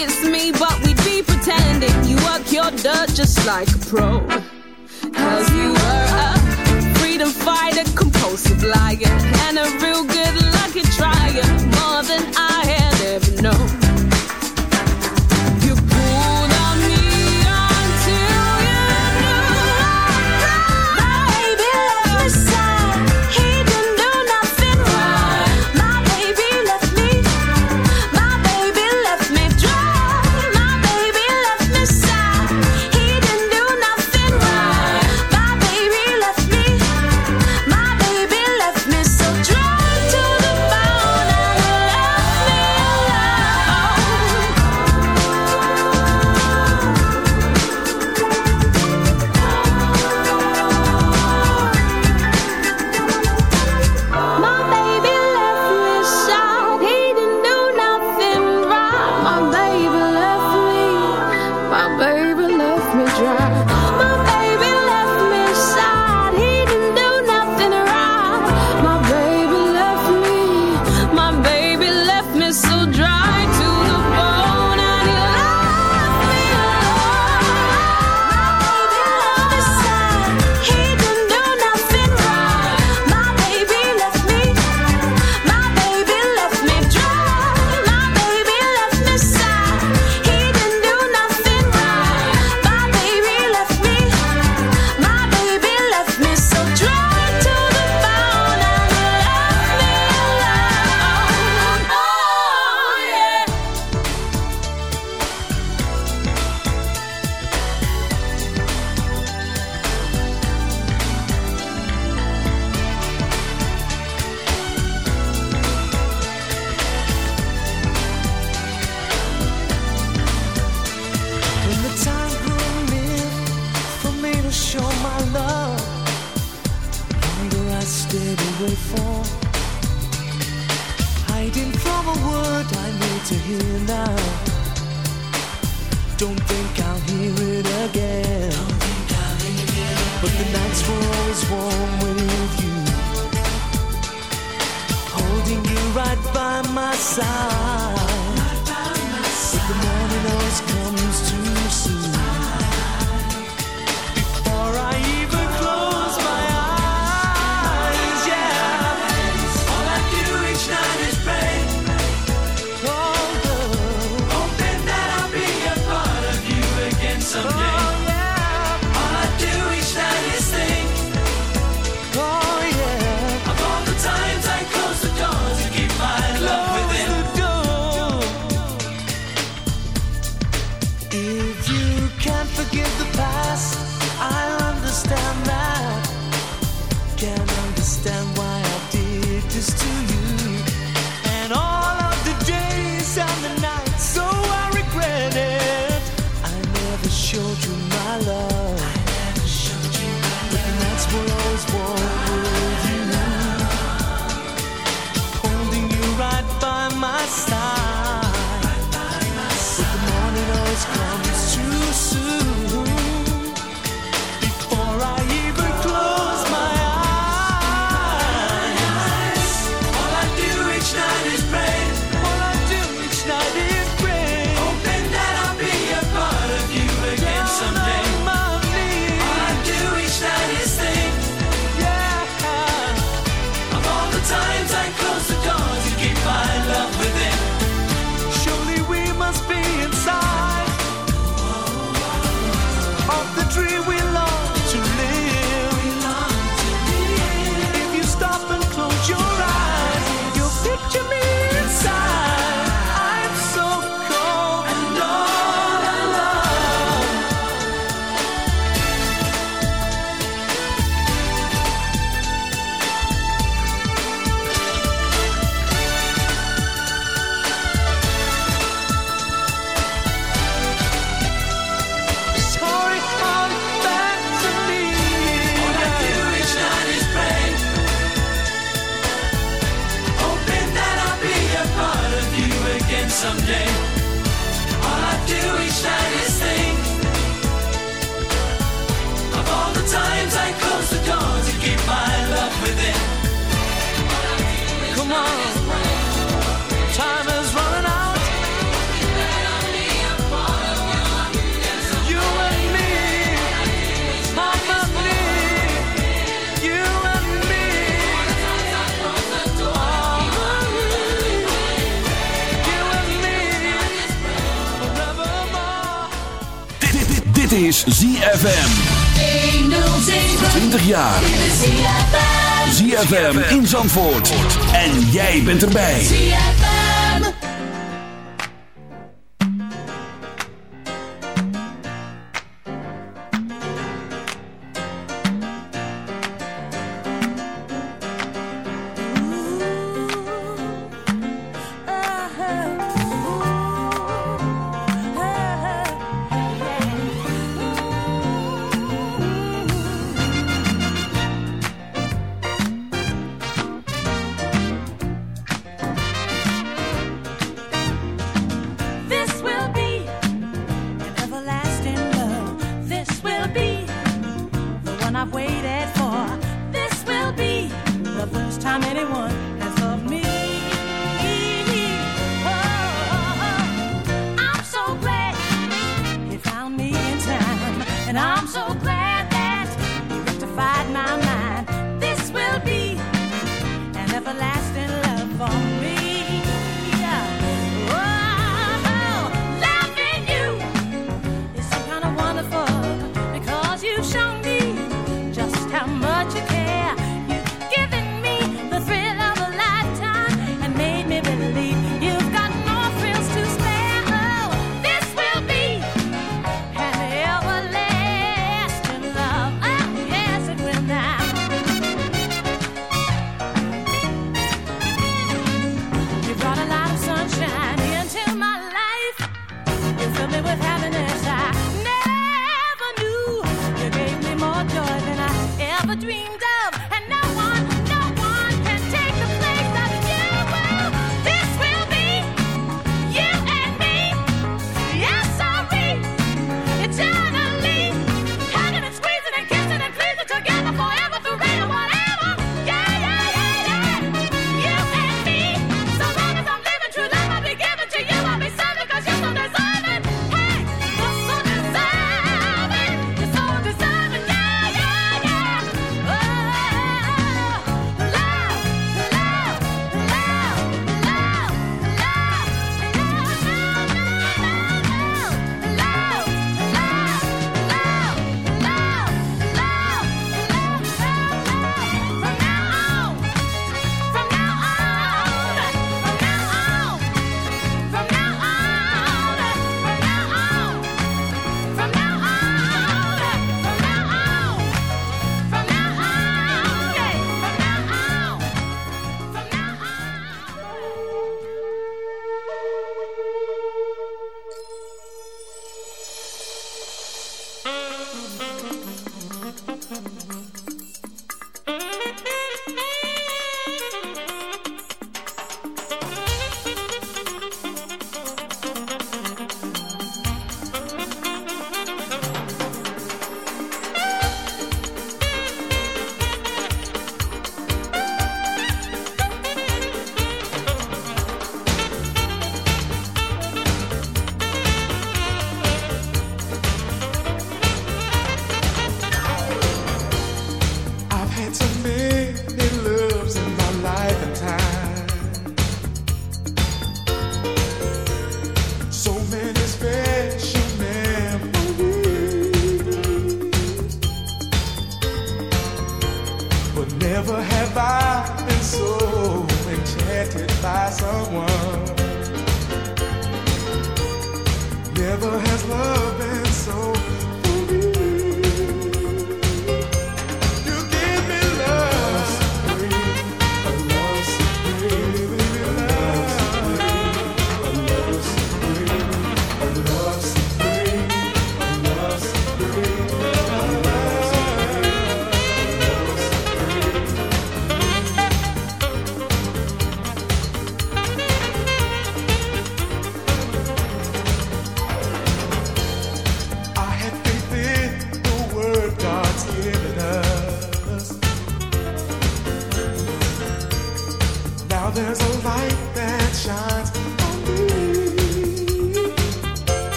it's me, but we'd be pretending. You work your dirt just like a pro. Cause you were a freedom fighter, compulsive liar, and a real good jij bent erbij.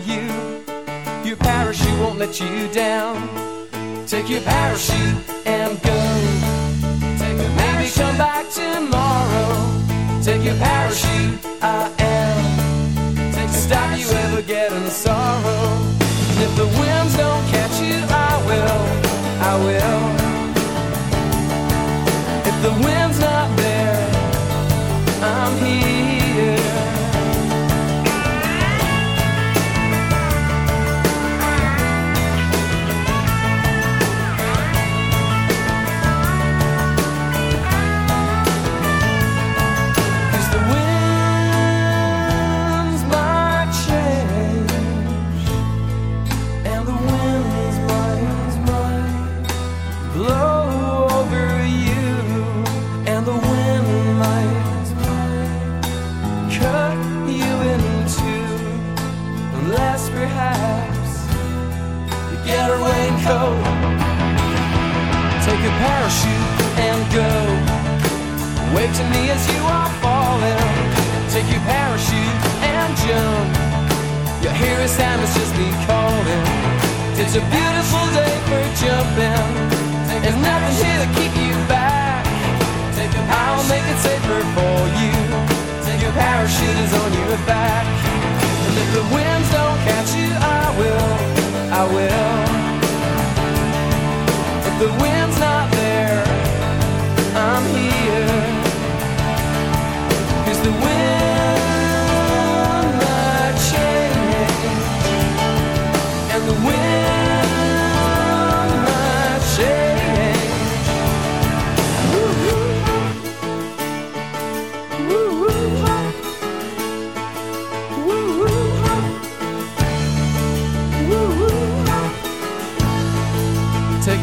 For you. Your parachute won't let you down. Take your parachute and go. Take a Maybe come back tomorrow. Take your parachute. I am Take to stop you ever getting sorrow. And if the winds don't catch you, I will, I will. Parachute and go Wave to me as you are falling. Take your parachute and jump. Your hero Sam is just me calling. It's a beautiful day for jumping. There's nothing here to keep you back. I'll make it safer for you. Take your parachute is on your back. And if the winds don't catch you, I will. I will. If the wind's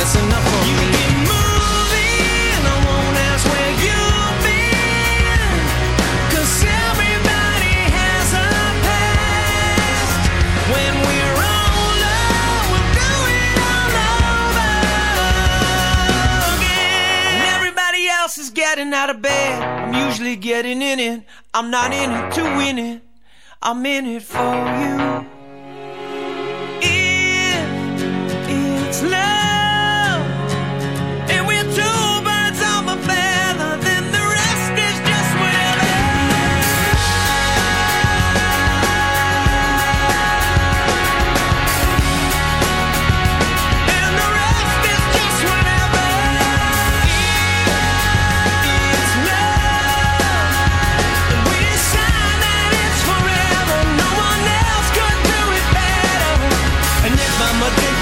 that's enough for me. You keep moving, I won't ask where you've been. 'Cause everybody has a past. When we're older, we'll do it all over again. And everybody else is getting out of bed. I'm usually getting in it. I'm not in it to win it. I'm in it for you.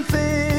You've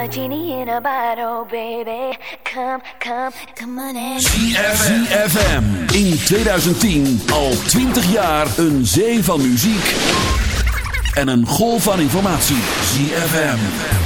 a genie in a baby. Come, come, come on in. ZFM. In 2010 al 20 jaar een zee van muziek. En een golf van informatie. ZFM.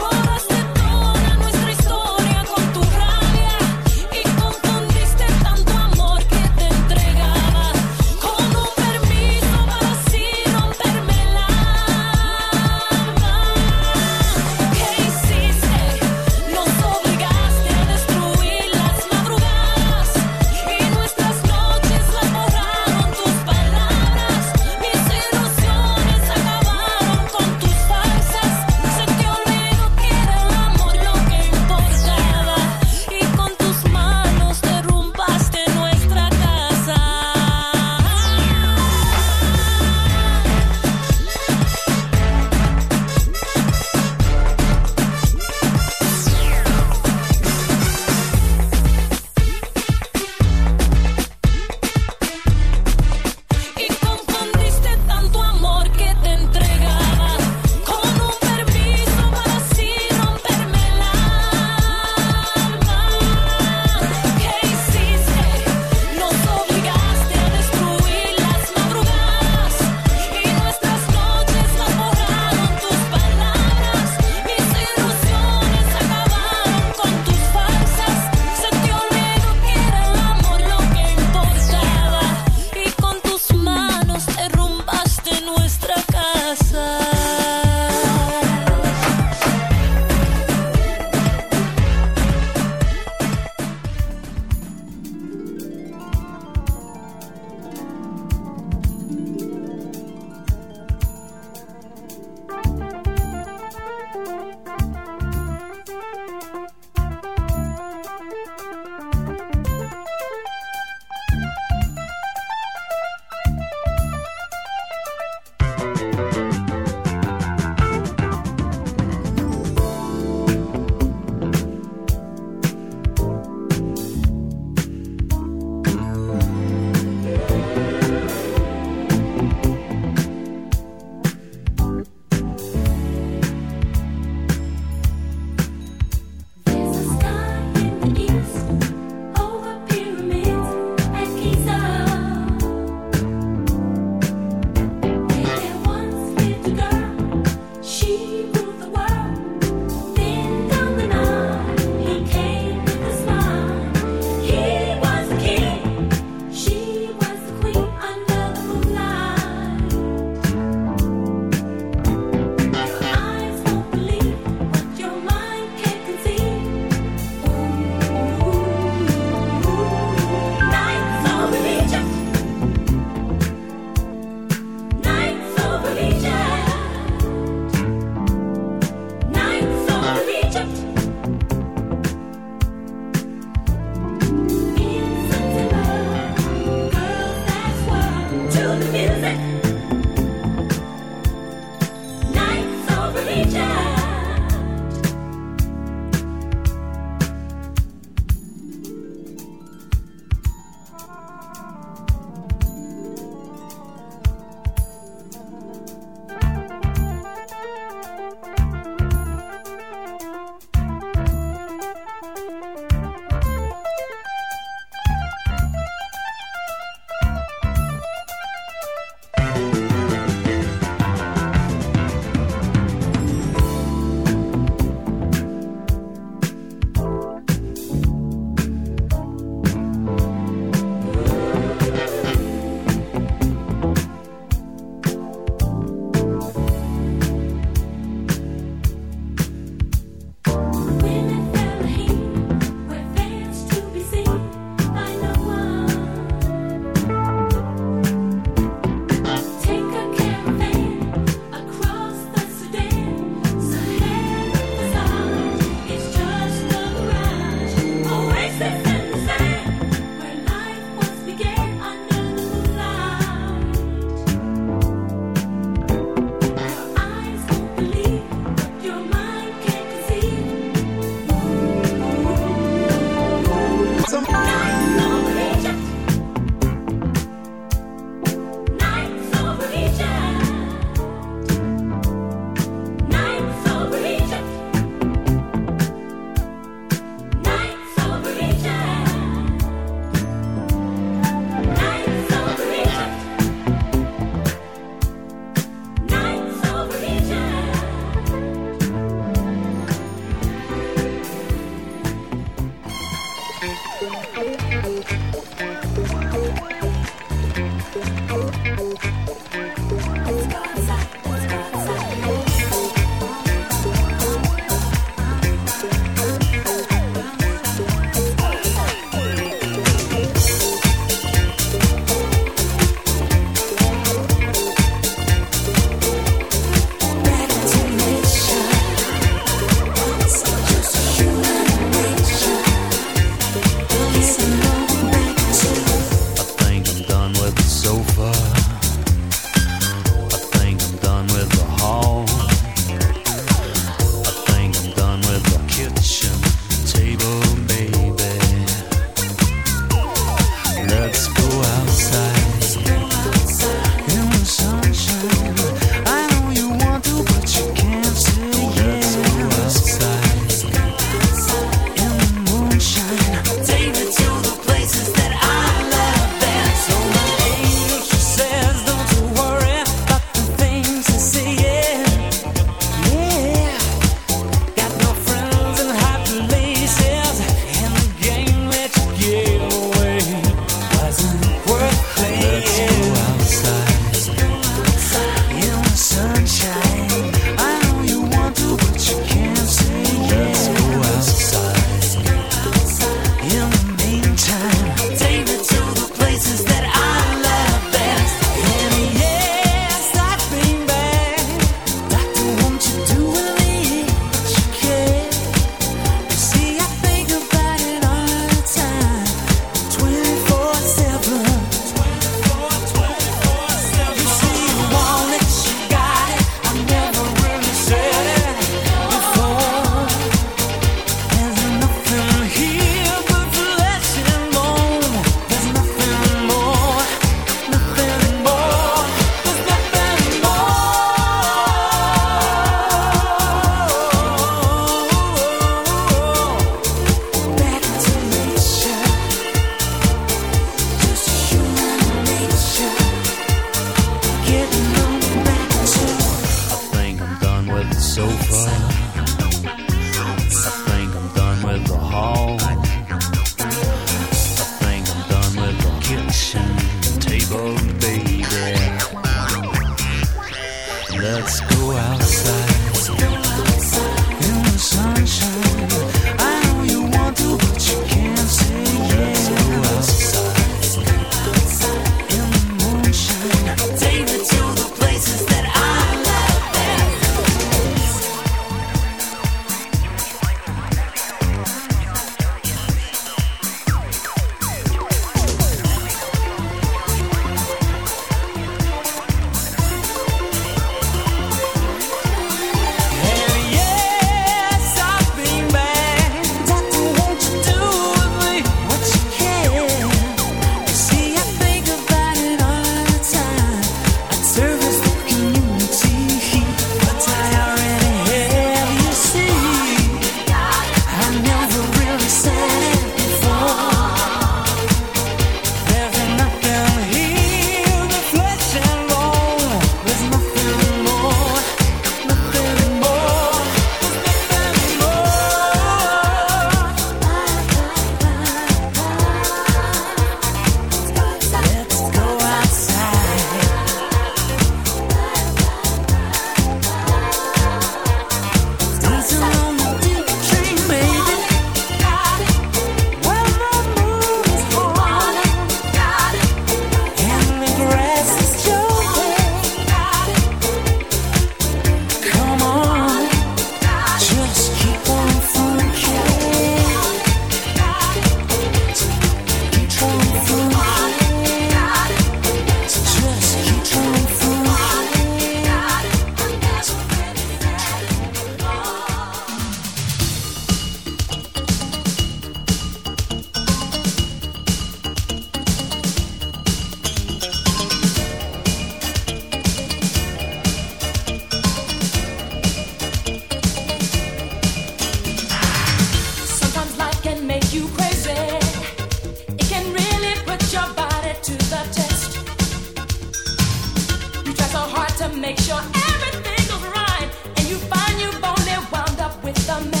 To make sure everything goes right, and you find you've only wound up with a mess.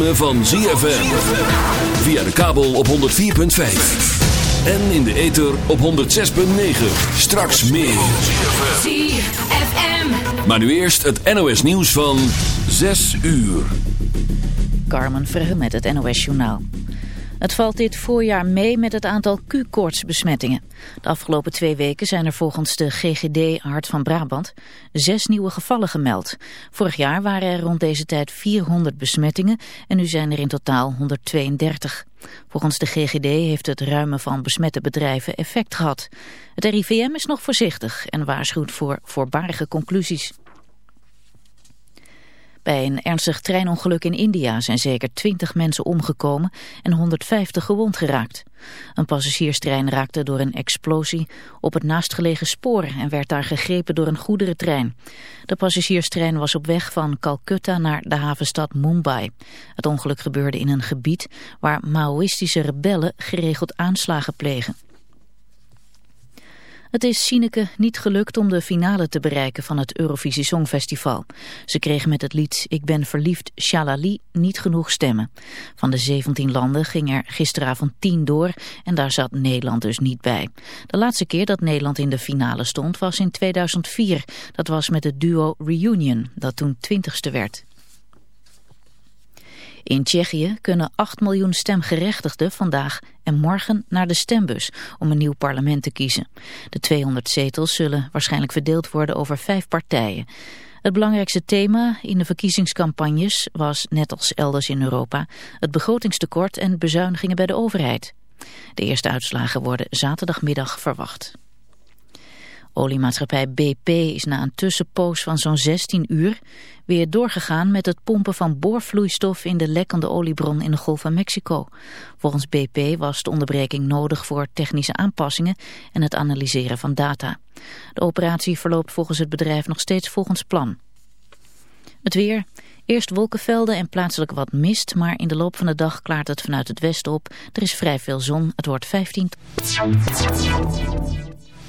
Ritme van ZFM. Via de kabel op 104.5. En in de ether op 106.9. Straks meer. ZFM. Maar nu eerst het NOS nieuws van 6 uur. Carmen Verhe met het NOS Journaal. Het valt dit voorjaar mee met het aantal Q-koortsbesmettingen. Afgelopen twee weken zijn er volgens de GGD Hart van Brabant zes nieuwe gevallen gemeld. Vorig jaar waren er rond deze tijd 400 besmettingen en nu zijn er in totaal 132. Volgens de GGD heeft het ruimen van besmette bedrijven effect gehad. Het RIVM is nog voorzichtig en waarschuwt voor voorbarige conclusies. Bij een ernstig treinongeluk in India zijn zeker 20 mensen omgekomen en 150 gewond geraakt. Een passagierstrein raakte door een explosie op het naastgelegen spoor en werd daar gegrepen door een goederentrein. De passagierstrein was op weg van Calcutta naar de havenstad Mumbai. Het ongeluk gebeurde in een gebied waar Maoïstische rebellen geregeld aanslagen plegen. Het is Sineke niet gelukt om de finale te bereiken van het Eurovisie Songfestival. Ze kreeg met het lied Ik ben verliefd Shalali niet genoeg stemmen. Van de 17 landen ging er gisteravond 10 door en daar zat Nederland dus niet bij. De laatste keer dat Nederland in de finale stond was in 2004. Dat was met het duo Reunion, dat toen twintigste werd. In Tsjechië kunnen 8 miljoen stemgerechtigden vandaag en morgen naar de stembus om een nieuw parlement te kiezen. De 200 zetels zullen waarschijnlijk verdeeld worden over vijf partijen. Het belangrijkste thema in de verkiezingscampagnes was, net als elders in Europa, het begrotingstekort en bezuinigingen bij de overheid. De eerste uitslagen worden zaterdagmiddag verwacht. Oliemaatschappij BP is na een tussenpoos van zo'n 16 uur weer doorgegaan met het pompen van boorvloeistof in de lekkende oliebron in de Golf van Mexico. Volgens BP was de onderbreking nodig voor technische aanpassingen en het analyseren van data. De operatie verloopt volgens het bedrijf nog steeds volgens plan. Het weer. Eerst wolkenvelden en plaatselijk wat mist, maar in de loop van de dag klaart het vanuit het westen op. Er is vrij veel zon. Het wordt 15.